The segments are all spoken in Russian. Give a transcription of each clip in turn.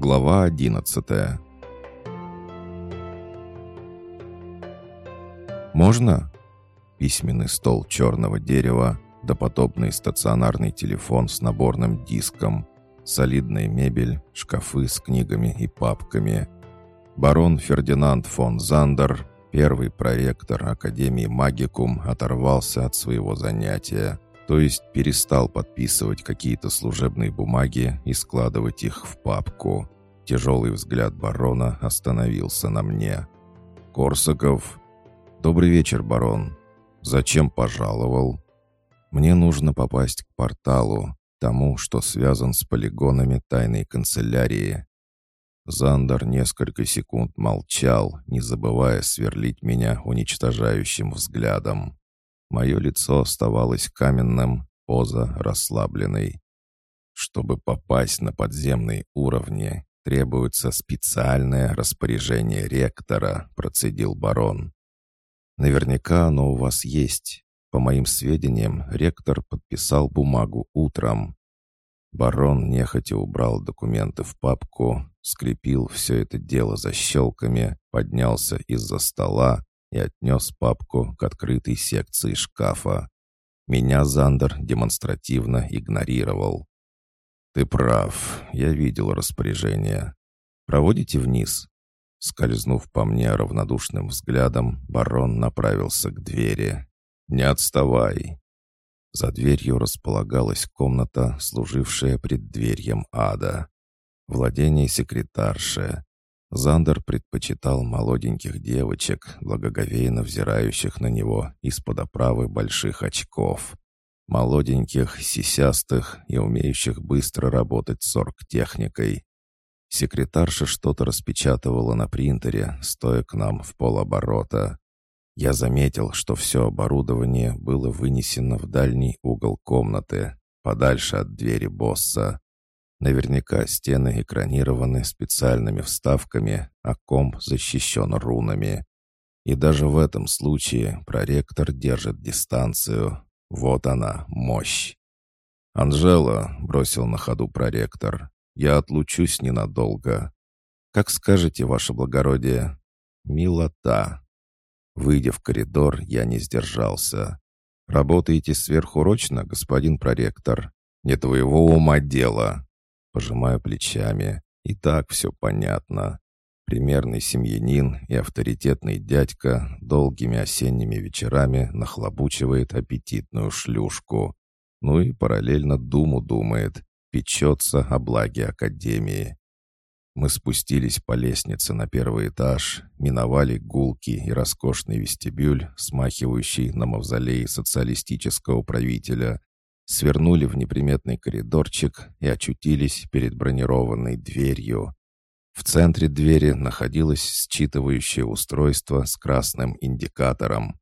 Глава одиннадцатая. «Можно?» Письменный стол черного дерева, допотопный стационарный телефон с наборным диском, солидная мебель, шкафы с книгами и папками. Барон Фердинанд фон Зандер, первый проректор Академии Магикум, оторвался от своего занятия, то есть перестал подписывать какие-то служебные бумаги и складывать их в папку. Тяжелый взгляд барона остановился на мне. «Корсаков?» «Добрый вечер, барон. Зачем пожаловал?» «Мне нужно попасть к порталу, тому, что связан с полигонами тайной канцелярии». Зандер несколько секунд молчал, не забывая сверлить меня уничтожающим взглядом. Мое лицо оставалось каменным, поза расслабленной. Чтобы попасть на подземные уровни, требуется специальное распоряжение ректора», — процедил барон. «Наверняка оно у вас есть. По моим сведениям, ректор подписал бумагу утром». Барон нехотя убрал документы в папку, скрепил все это дело защелками, поднялся из-за стола и отнес папку к открытой секции шкафа. Меня Зандер демонстративно игнорировал. «Ты прав, я видел распоряжение. Проводите вниз». Скользнув по мне равнодушным взглядом, барон направился к двери. «Не отставай!» За дверью располагалась комната, служившая преддверьем ада. Владение секретарши. Зандер предпочитал молоденьких девочек, благоговейно взирающих на него из-под оправы больших очков молоденьких, сисястых и умеющих быстро работать с оргтехникой. Секретарша что-то распечатывала на принтере, стоя к нам в полоборота. Я заметил, что все оборудование было вынесено в дальний угол комнаты, подальше от двери босса. Наверняка стены экранированы специальными вставками, а комп защищен рунами. И даже в этом случае проректор держит дистанцию, вот она, мощь. «Анжела», — бросил на ходу проректор, — «я отлучусь ненадолго». «Как скажете, ваше благородие». «Милота». Выйдя в коридор, я не сдержался. «Работаете сверхурочно, господин проректор?» «Не твоего ума дело». Пожимаю плечами. И так все понятно. Примерный семьянин и авторитетный дядька долгими осенними вечерами нахлобучивает аппетитную шлюшку. Ну и параллельно думу думает, печется о благе Академии. Мы спустились по лестнице на первый этаж, миновали гулки и роскошный вестибюль, смахивающий на мавзолей социалистического правителя, свернули в неприметный коридорчик и очутились перед бронированной дверью. В центре двери находилось считывающее устройство с красным индикатором.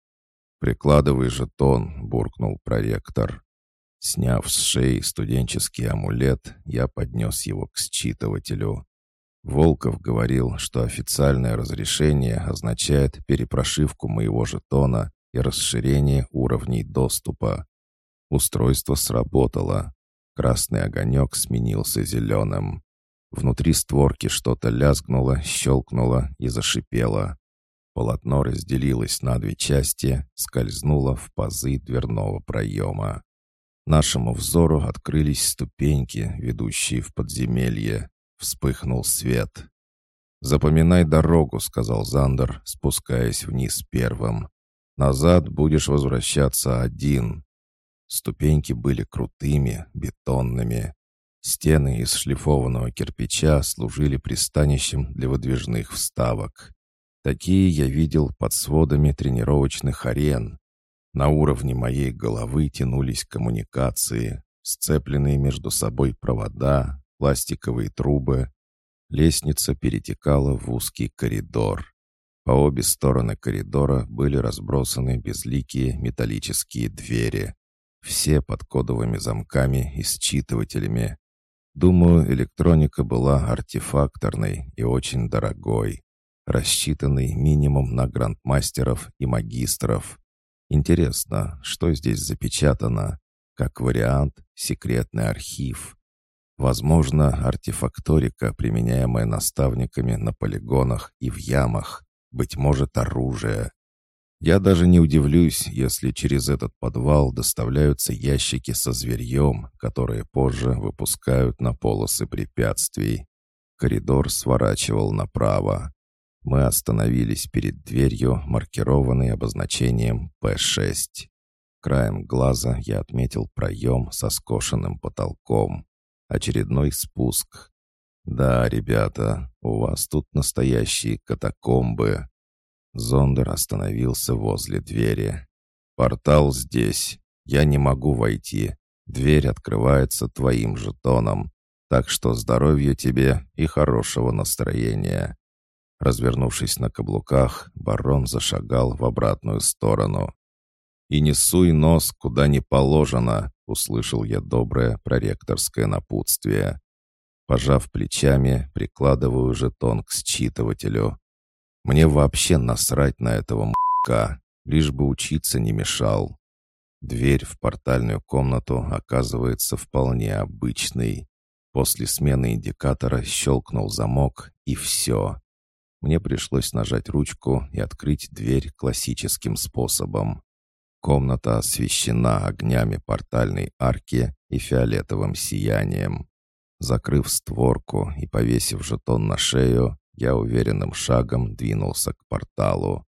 «Прикладывай жетон», — буркнул проректор. Сняв с шеи студенческий амулет, я поднес его к считывателю. Волков говорил, что официальное разрешение означает перепрошивку моего жетона и расширение уровней доступа. Устройство сработало. Красный огонек сменился зеленым. Внутри створки что-то лязгнуло, щелкнуло и зашипело. Полотно разделилось на две части, скользнуло в пазы дверного проема. Нашему взору открылись ступеньки, ведущие в подземелье. Вспыхнул свет. «Запоминай дорогу», — сказал Зандер, спускаясь вниз первым. «Назад будешь возвращаться один». Ступеньки были крутыми, бетонными. Стены из шлифованного кирпича служили пристанищем для выдвижных вставок. Такие я видел под сводами тренировочных арен. На уровне моей головы тянулись коммуникации, сцепленные между собой провода, пластиковые трубы. Лестница перетекала в узкий коридор. По обе стороны коридора были разбросаны безликие металлические двери. Все под кодовыми замками и считывателями. Думаю, электроника была артефакторной и очень дорогой, рассчитанной минимум на грандмастеров и магистров. Интересно, что здесь запечатано? Как вариант, секретный архив. Возможно, артефакторика, применяемая наставниками на полигонах и в ямах. Быть может, оружие. Я даже не удивлюсь, если через этот подвал доставляются ящики со зверьем, которые позже выпускают на полосы препятствий. Коридор сворачивал направо. Мы остановились перед дверью, маркированной обозначением П-6. Краем глаза я отметил проем со скошенным потолком. Очередной спуск. «Да, ребята, у вас тут настоящие катакомбы». Зондер остановился возле двери. «Портал здесь. Я не могу войти. Дверь открывается твоим жетоном. Так что здоровья тебе и хорошего настроения». Развернувшись на каблуках, барон зашагал в обратную сторону. «И не суй нос, куда не положено», — услышал я доброе проректорское напутствие. Пожав плечами, прикладываю жетон к считывателю. Мне вообще насрать на этого м***ка, лишь бы учиться не мешал. Дверь в портальную комнату оказывается вполне обычной. После смены индикатора щелкнул замок, и все. Мне пришлось нажать ручку и открыть дверь классическим способом. Комната освещена огнями портальной арки и фиолетовым сиянием. Закрыв створку и повесив жетон на шею, я уверенным шагом двинулся к порталу.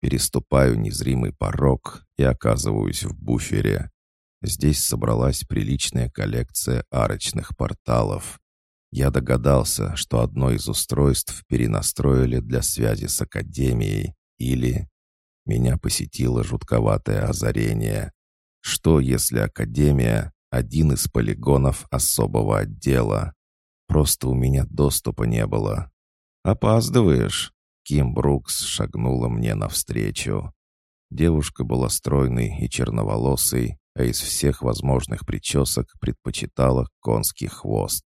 Переступаю незримый порог и оказываюсь в буфере. Здесь собралась приличная коллекция арочных порталов. Я догадался, что одно из устройств перенастроили для связи с Академией или меня посетило жутковатое озарение. Что, если Академия — один из полигонов особого отдела? Просто у меня доступа не было. «Опаздываешь?» Ким Брукс шагнула мне навстречу. Девушка была стройной и черноволосой, а из всех возможных причесок предпочитала конский хвост.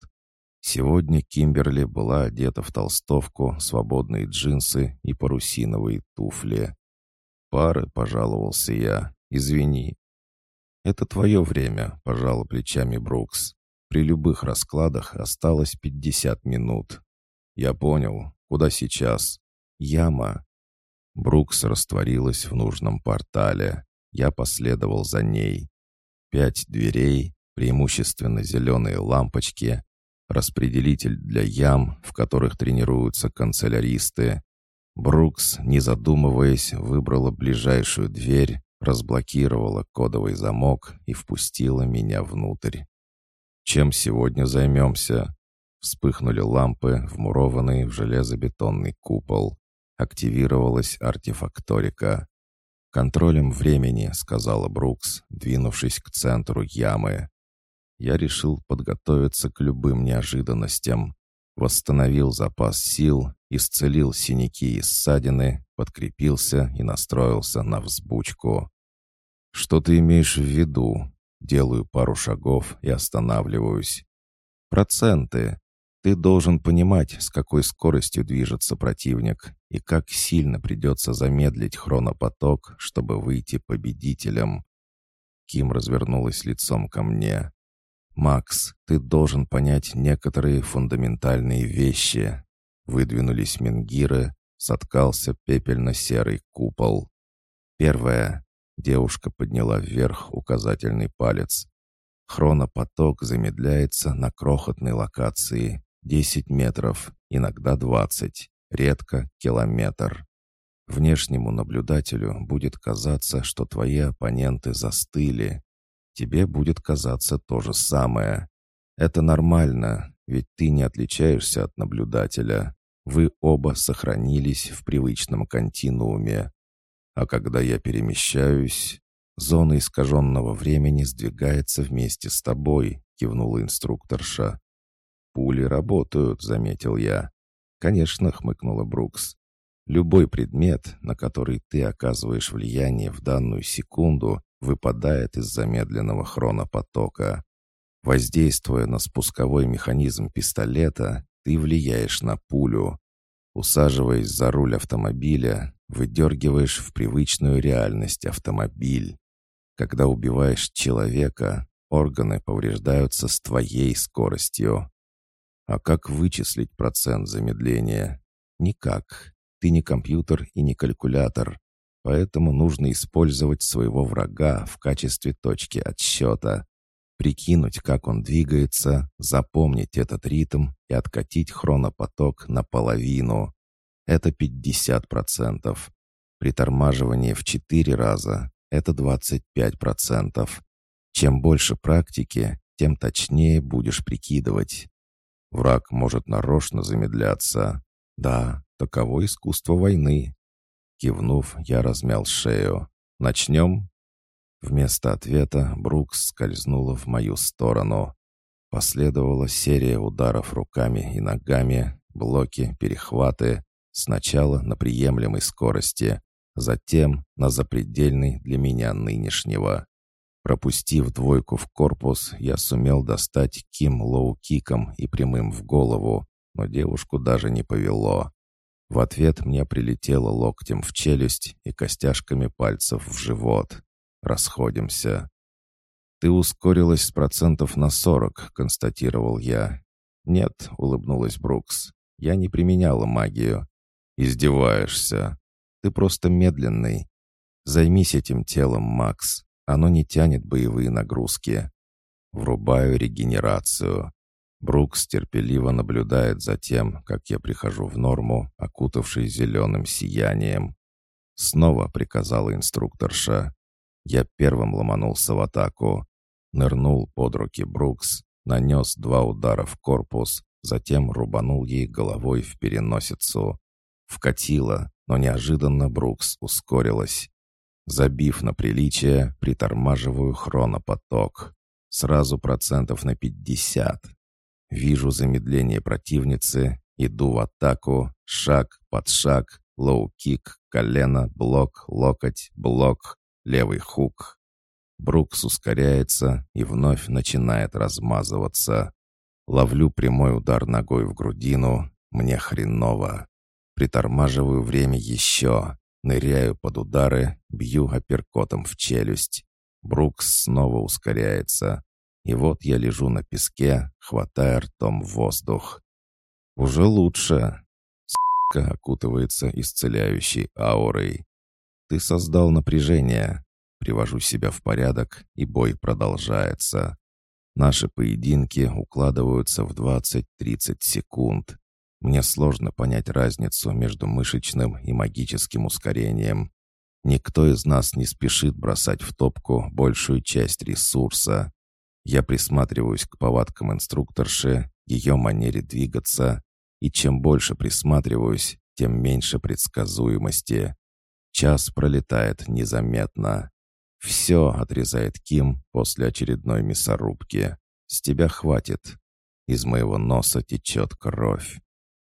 Сегодня Кимберли была одета в толстовку, свободные джинсы и парусиновые туфли пары», — пожаловался я. «Извини». «Это твое время», — пожал плечами Брукс. «При любых раскладах осталось пятьдесят минут». «Я понял. Куда сейчас?» «Яма». Брукс растворилась в нужном портале. Я последовал за ней. Пять дверей, преимущественно зеленые лампочки, распределитель для ям, в которых тренируются канцеляристы, Брукс, не задумываясь, выбрала ближайшую дверь, разблокировала кодовый замок и впустила меня внутрь. «Чем сегодня займемся?» Вспыхнули лампы, вмурованные в железобетонный купол. Активировалась артефакторика. «Контролем времени», — сказала Брукс, двинувшись к центру ямы. Я решил подготовиться к любым неожиданностям. Восстановил запас сил исцелил синяки и ссадины, подкрепился и настроился на взбучку. «Что ты имеешь в виду?» Делаю пару шагов и останавливаюсь. «Проценты. Ты должен понимать, с какой скоростью движется противник и как сильно придется замедлить хронопоток, чтобы выйти победителем». Ким развернулась лицом ко мне. «Макс, ты должен понять некоторые фундаментальные вещи, Выдвинулись менгиры, соткался пепельно-серый купол. Первое. Девушка подняла вверх указательный палец. Хронопоток замедляется на крохотной локации. 10 метров, иногда 20, редко километр. Внешнему наблюдателю будет казаться, что твои оппоненты застыли. Тебе будет казаться то же самое. Это нормально, ведь ты не отличаешься от наблюдателя. Вы оба сохранились в привычном континууме. А когда я перемещаюсь, зона искаженного времени сдвигается вместе с тобой, кивнула инструкторша. Пули работают, заметил я. Конечно, хмыкнула Брукс. Любой предмет, на который ты оказываешь влияние в данную секунду, выпадает из замедленного хронопотока. Воздействуя на спусковой механизм пистолета, ты влияешь на пулю. Усаживаясь за руль автомобиля, выдергиваешь в привычную реальность автомобиль. Когда убиваешь человека, Органы повреждаются с твоей скоростью. А как вычислить процент замедления? Никак. Ты не компьютер и не калькулятор. Поэтому нужно использовать своего врага в качестве точки отсчета. Прикинуть, как он двигается, запомнить этот ритм и откатить хронопоток наполовину. Это 50%. Притормаживание в 4 раза — это 25%. Чем больше практики, тем точнее будешь прикидывать. Враг может нарочно замедляться. Да, таково искусство войны. Кивнув, я размял шею. «Начнем?» Вместо ответа Брукс скользнула в мою сторону. Последовала серия ударов руками и ногами, блоки, перехваты, сначала на приемлемой скорости, затем на запредельной для меня нынешнего. Пропустив двойку в корпус, я сумел достать Ким лоу-киком и прямым в голову, но девушку даже не повело. В ответ мне прилетело локтем в челюсть и костяшками пальцев в живот. Расходимся. «Ты ускорилась с процентов на сорок», — констатировал я. «Нет», — улыбнулась Брукс. «Я не применяла магию». «Издеваешься. Ты просто медленный. Займись этим телом, Макс. Оно не тянет боевые нагрузки. Врубаю регенерацию. Брукс терпеливо наблюдает за тем, как я прихожу в норму, окутавший зеленым сиянием. Снова приказала инструкторша. Я первым ломанулся в атаку. Нырнул под руки Брукс, нанес два удара в корпус, затем рубанул ей головой в переносицу. Вкатила, но неожиданно Брукс ускорилась. Забив на приличие, притормаживаю хронопоток. Сразу процентов на 50. Вижу замедление противницы, иду в атаку, шаг под шаг, лоу-кик, колено, блок, локоть, блок, левый хук. Брукс ускоряется и вновь начинает размазываться. Ловлю прямой удар ногой в грудину, мне хреново. Притормаживаю время еще. Ныряю под удары, бью апперкотом в челюсть. Брукс снова ускоряется. И вот я лежу на песке, хватая ртом воздух. Уже лучше. С**ка окутывается исцеляющей аурой. Ты создал напряжение. Привожу себя в порядок, и бой продолжается. Наши поединки укладываются в 20-30 секунд. Мне сложно понять разницу между мышечным и магическим ускорением. Никто из нас не спешит бросать в топку большую часть ресурса. Я присматриваюсь к повадкам инструкторши, ее манере двигаться, и чем больше присматриваюсь, тем меньше предсказуемости. Час пролетает незаметно. «Все», — отрезает Ким после очередной мясорубки. «С тебя хватит. Из моего носа течет кровь.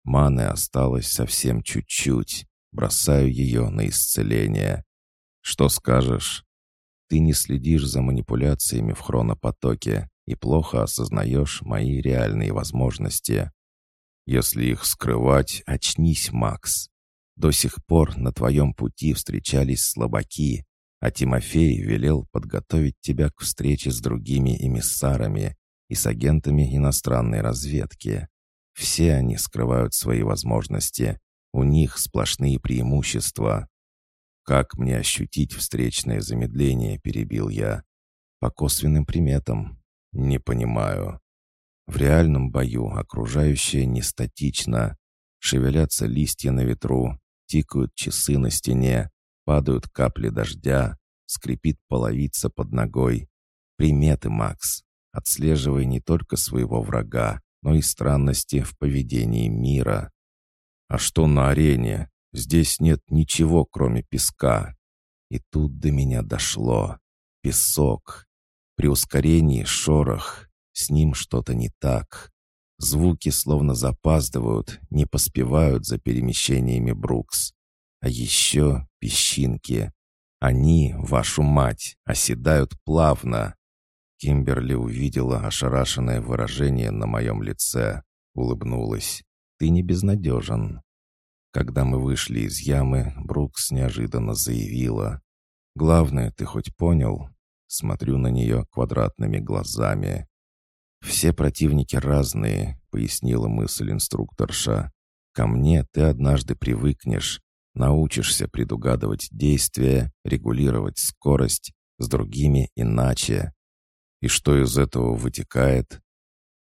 Маны осталось совсем чуть-чуть. Бросаю ее на исцеление. Что скажешь? Ты не следишь за манипуляциями в хронопотоке и плохо осознаешь мои реальные возможности. Если их скрывать, очнись, Макс. До сих пор на твоем пути встречались слабаки, а Тимофей велел подготовить тебя к встрече с другими эмиссарами и с агентами иностранной разведки. Все они скрывают свои возможности. У них сплошные преимущества. «Как мне ощутить встречное замедление?» — перебил я. «По косвенным приметам. Не понимаю. В реальном бою окружающее не статично. Шевелятся листья на ветру, тикают часы на стене, падают капли дождя, скрипит половица под ногой. Приметы, Макс. Отслеживай не только своего врага, но и странности в поведении мира. А что на арене? Здесь нет ничего, кроме песка. И тут до меня дошло. Песок. При ускорении шорох. С ним что-то не так. Звуки словно запаздывают, не поспевают за перемещениями Брукс. А еще песчинки. Они, вашу мать, оседают плавно, Кимберли увидела ошарашенное выражение на моем лице, улыбнулась. «Ты не безнадежен». Когда мы вышли из ямы, Брукс неожиданно заявила. «Главное, ты хоть понял? смотрю на нее квадратными глазами. «Все противники разные», — пояснила мысль инструкторша. «Ко мне ты однажды привыкнешь, научишься предугадывать действия, регулировать скорость, с другими иначе. И что из этого вытекает?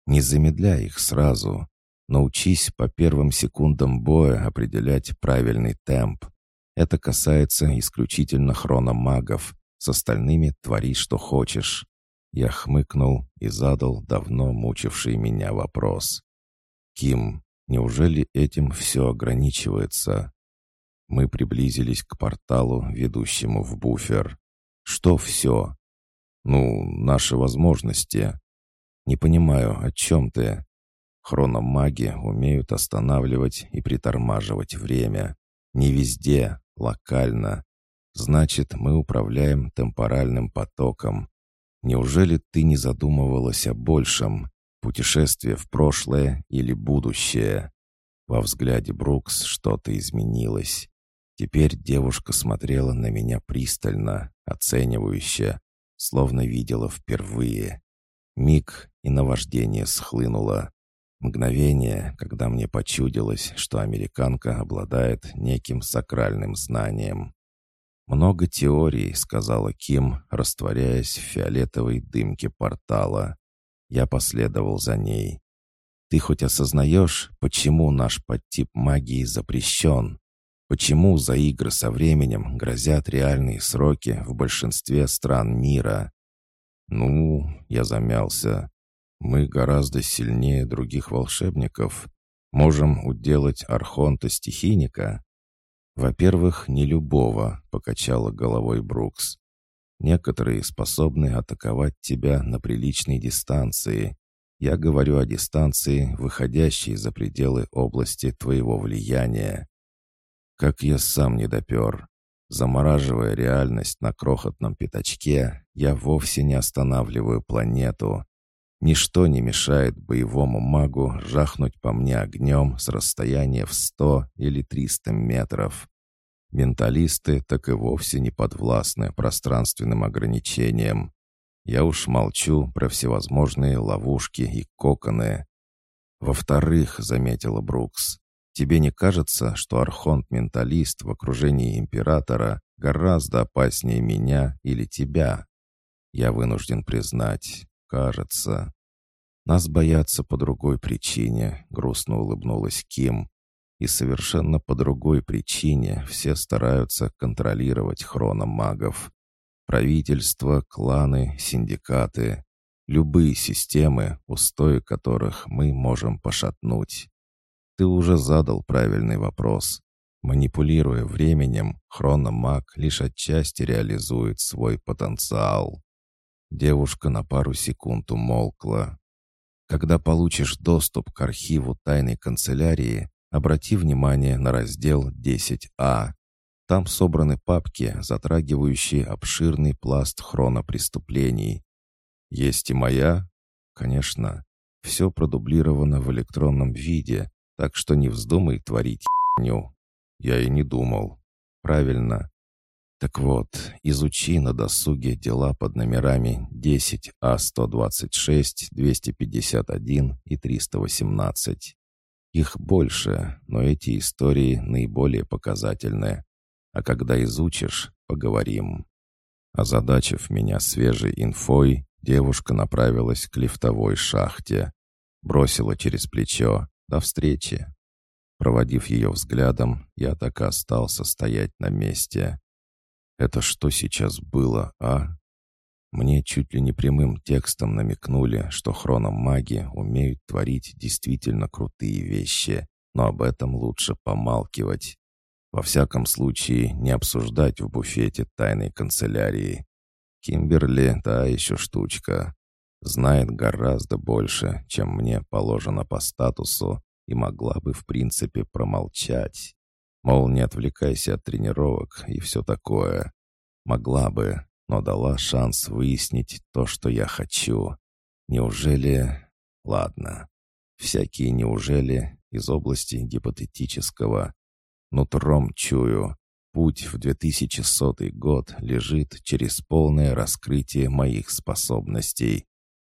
Не замедляй их сразу. Научись по первым секундам боя определять правильный темп. Это касается исключительно хрономагов. С остальными твори, что хочешь. Я хмыкнул и задал давно мучивший меня вопрос. «Ким, неужели этим все ограничивается?» Мы приблизились к порталу, ведущему в буфер. «Что все?» «Ну, наши возможности». «Не понимаю, о чем ты?» Хрономаги умеют останавливать и притормаживать время. Не везде, локально. Значит, мы управляем темпоральным потоком. Неужели ты не задумывалась о большем? Путешествие в прошлое или будущее? Во взгляде Брукс что-то изменилось. Теперь девушка смотрела на меня пристально, оценивающе, словно видела впервые. Миг и наваждение схлынуло. Мгновение, когда мне почудилось, что американка обладает неким сакральным знанием. «Много теорий», — сказала Ким, растворяясь в фиолетовой дымке портала. Я последовал за ней. «Ты хоть осознаешь, почему наш подтип магии запрещен? Почему за игры со временем грозят реальные сроки в большинстве стран мира?» «Ну...» — я замялся. Мы гораздо сильнее других волшебников. Можем уделать архонта-стихийника. Во-первых, не любого, покачала головой Брукс. Некоторые способны атаковать тебя на приличной дистанции. Я говорю о дистанции, выходящей за пределы области твоего влияния. Как я сам не допер. Замораживая реальность на крохотном пятачке, я вовсе не останавливаю планету. Ничто не мешает боевому магу жахнуть по мне огнем с расстояния в сто или триста метров. Менталисты так и вовсе не подвластны пространственным ограничениям. Я уж молчу про всевозможные ловушки и коконы. Во-вторых, заметила Брукс, тебе не кажется, что архонт-менталист в окружении императора гораздо опаснее меня или тебя? Я вынужден признать, кажется. Нас боятся по другой причине, грустно улыбнулась Ким. И совершенно по другой причине все стараются контролировать хрономагов. Правительство, кланы, синдикаты. Любые системы, устои которых мы можем пошатнуть. Ты уже задал правильный вопрос. Манипулируя временем, хрономаг лишь отчасти реализует свой потенциал. Девушка на пару секунд умолкла. Когда получишь доступ к архиву тайной канцелярии, обрати внимание на раздел 10А. Там собраны папки, затрагивающие обширный пласт хронопреступлений. Есть и моя? Конечно. Все продублировано в электронном виде, так что не вздумай творить хню. Я и не думал. Правильно. Так вот, изучи на досуге дела под номерами 10А126, 251 и 318. Их больше, но эти истории наиболее показательны. А когда изучишь, поговорим. Озадачив меня свежей инфой, девушка направилась к лифтовой шахте. Бросила через плечо. До встречи. Проводив ее взглядом, я так и остался стоять на месте. Это что сейчас было, а? Мне чуть ли не прямым текстом намекнули, что хрономаги умеют творить действительно крутые вещи, но об этом лучше помалкивать. Во всяком случае, не обсуждать в буфете тайной канцелярии. Кимберли — та еще штучка. Знает гораздо больше, чем мне положено по статусу, и могла бы, в принципе, промолчать. Мол, не отвлекайся от тренировок и все такое. Могла бы, но дала шанс выяснить то, что я хочу. Неужели... Ладно. Всякие неужели из области гипотетического. Нутром чую. путь в 2100 год лежит через полное раскрытие моих способностей.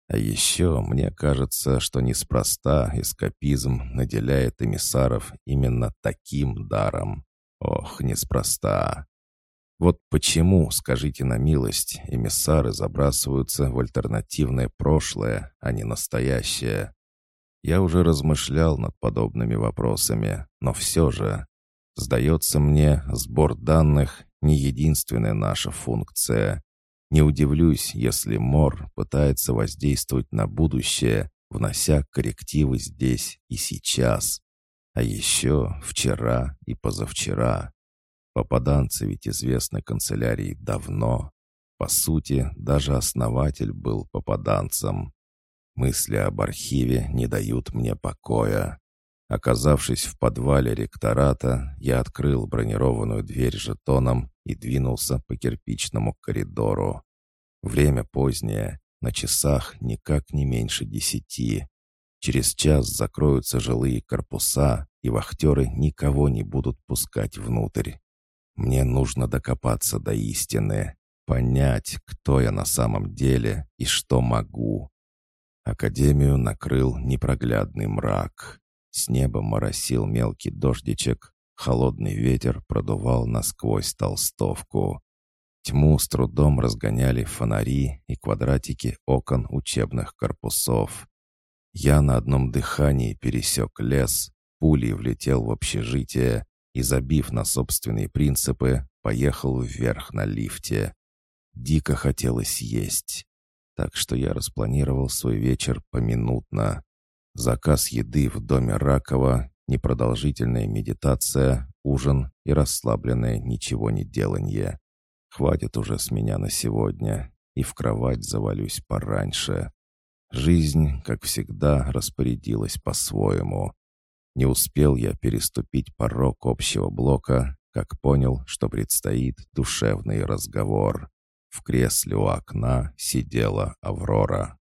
А еще мне кажется, что неспроста эскапизм наделяет эмиссаров именно таким даром. Ох, неспроста. Вот почему, скажите на милость, эмиссары забрасываются в альтернативное прошлое, а не настоящее. Я уже размышлял над подобными вопросами, но все же, сдается мне, сбор данных — не единственная наша функция. Не удивлюсь, если Мор пытается воздействовать на будущее, внося коррективы здесь и сейчас. А еще вчера и позавчера. Попаданцы ведь известны канцелярии давно. По сути, даже основатель был попаданцем. Мысли об архиве не дают мне покоя. Оказавшись в подвале ректората, я открыл бронированную дверь жетоном и двинулся по кирпичному коридору. Время позднее, на часах никак не меньше десяти. Через час закроются жилые корпуса, и вахтеры никого не будут пускать внутрь. Мне нужно докопаться до истины, понять, кто я на самом деле и что могу. Академию накрыл непроглядный мрак. С неба моросил мелкий дождичек, холодный ветер продувал насквозь толстовку. Тьму с трудом разгоняли фонари и квадратики окон учебных корпусов. Я на одном дыхании пересек лес, пулей влетел в общежитие и, забив на собственные принципы, поехал вверх на лифте. Дико хотелось есть так что я распланировал свой вечер поминутно. Заказ еды в доме Ракова, непродолжительная медитация, ужин и расслабленное ничего не деланье. Хватит уже с меня на сегодня, и в кровать завалюсь пораньше. Жизнь, как всегда, распорядилась по-своему. Не успел я переступить порог общего блока, как понял, что предстоит душевный разговор. В кресле у окна сидела Аврора.